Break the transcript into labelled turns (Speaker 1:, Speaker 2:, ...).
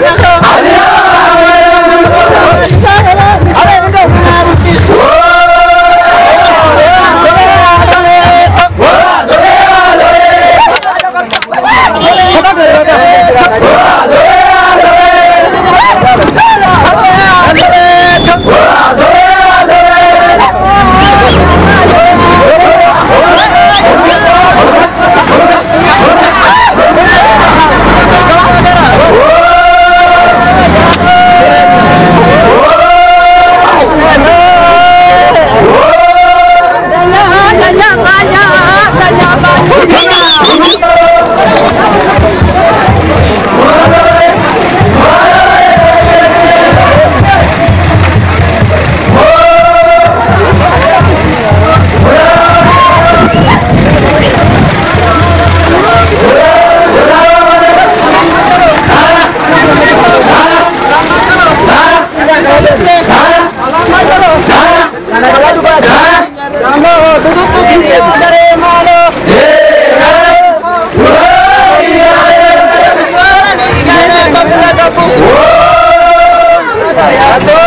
Speaker 1: 然后。¡A